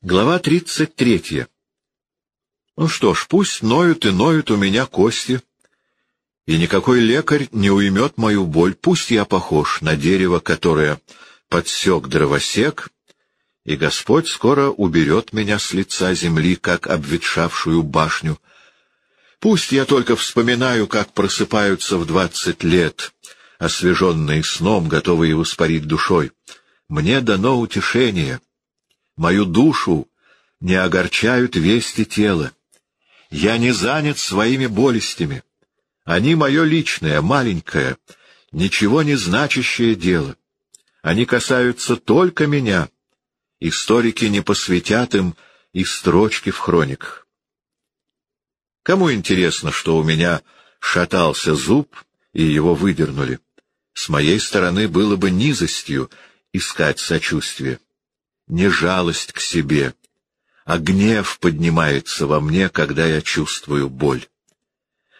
Глава тридцать третья. Ну что ж, пусть ноют и ноют у меня кости, и никакой лекарь не уймет мою боль. Пусть я похож на дерево, которое подсек дровосек, и Господь скоро уберет меня с лица земли, как обветшавшую башню. Пусть я только вспоминаю, как просыпаются в двадцать лет, освеженные сном, готовые воспарить душой. Мне дано утешение — Мою душу не огорчают вести тела. Я не занят своими болестями. Они мое личное, маленькое, ничего не значащее дело. Они касаются только меня. Историки не посвятят им и строчки в хрониках. Кому интересно, что у меня шатался зуб, и его выдернули? С моей стороны было бы низостью искать сочувствие не жалость к себе, а гнев поднимается во мне, когда я чувствую боль.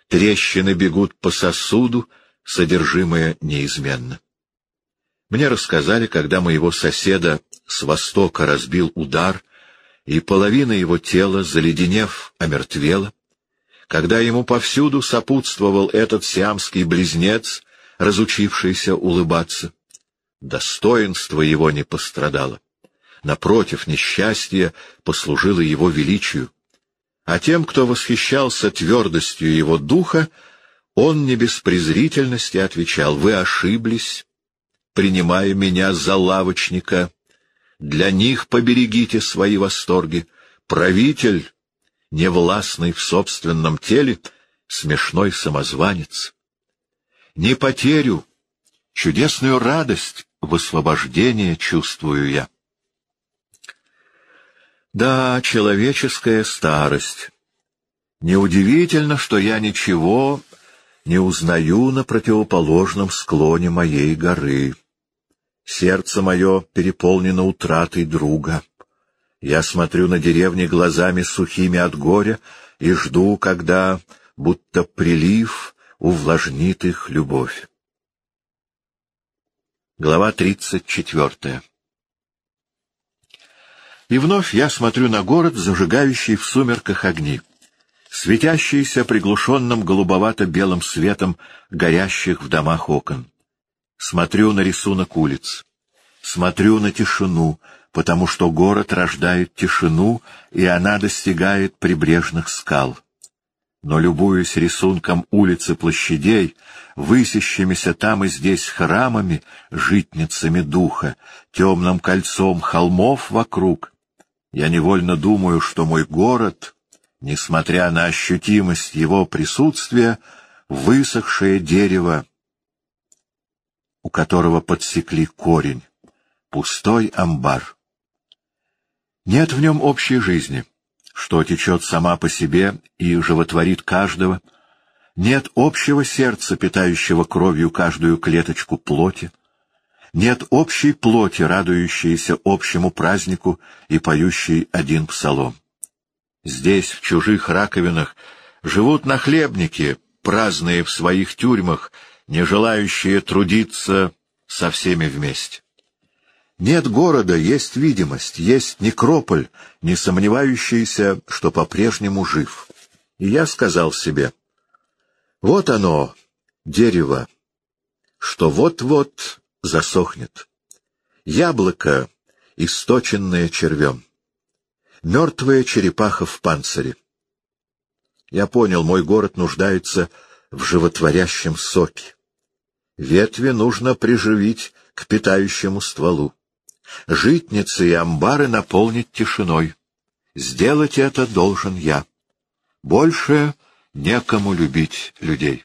Трещины бегут по сосуду, содержимое неизменно. Мне рассказали, когда моего соседа с востока разбил удар, и половина его тела, заледенев, омертвела, когда ему повсюду сопутствовал этот сиамский близнец, разучившийся улыбаться. Достоинство его не пострадало. Напротив, несчастье послужило его величию. А тем, кто восхищался твердостью его духа, он не без презрительности отвечал, «Вы ошиблись, принимая меня за лавочника. Для них поберегите свои восторги. Правитель, невластный в собственном теле, смешной самозванец. Не потерю, чудесную радость в освобождении чувствую я». Да, человеческая старость. Неудивительно, что я ничего не узнаю на противоположном склоне моей горы. Сердце мое переполнено утратой друга. Я смотрю на деревни глазами сухими от горя и жду, когда, будто прилив, увлажнит их любовь. Глава тридцать четвертая и вновь я смотрю на город, зажигающий в сумерках огни, светящийся приглушенным голубовато-белым светом горящих в домах окон. Смотрю на рисунок улиц. Смотрю на тишину, потому что город рождает тишину, и она достигает прибрежных скал. Но, любуясь рисунком улиц и площадей, высящимися там и здесь храмами, житницами духа, темным кольцом холмов вокруг, я невольно думаю, что мой город, несмотря на ощутимость его присутствия, высохшее дерево, у которого подсекли корень, пустой амбар. Нет в нем общей жизни, что течет сама по себе и животворит каждого, нет общего сердца, питающего кровью каждую клеточку плоти, нет общей плоти, радующейся общему празднику и поющей один псалом. Здесь, в чужих раковинах, живут нахлебники, праздные в своих тюрьмах, не желающие трудиться со всеми вместе. Нет города, есть видимость, есть некрополь, не сомневающийся, что по-прежнему жив. И я сказал себе, вот оно, дерево, что вот-вот засохнет. Яблоко, источенное червем. Мертвая черепаха в панцире. Я понял, мой город нуждается в животворящем соке. Ветви нужно приживить к питающему стволу. Житницы и амбары наполнить тишиной. Сделать это должен я. Больше некому любить людей.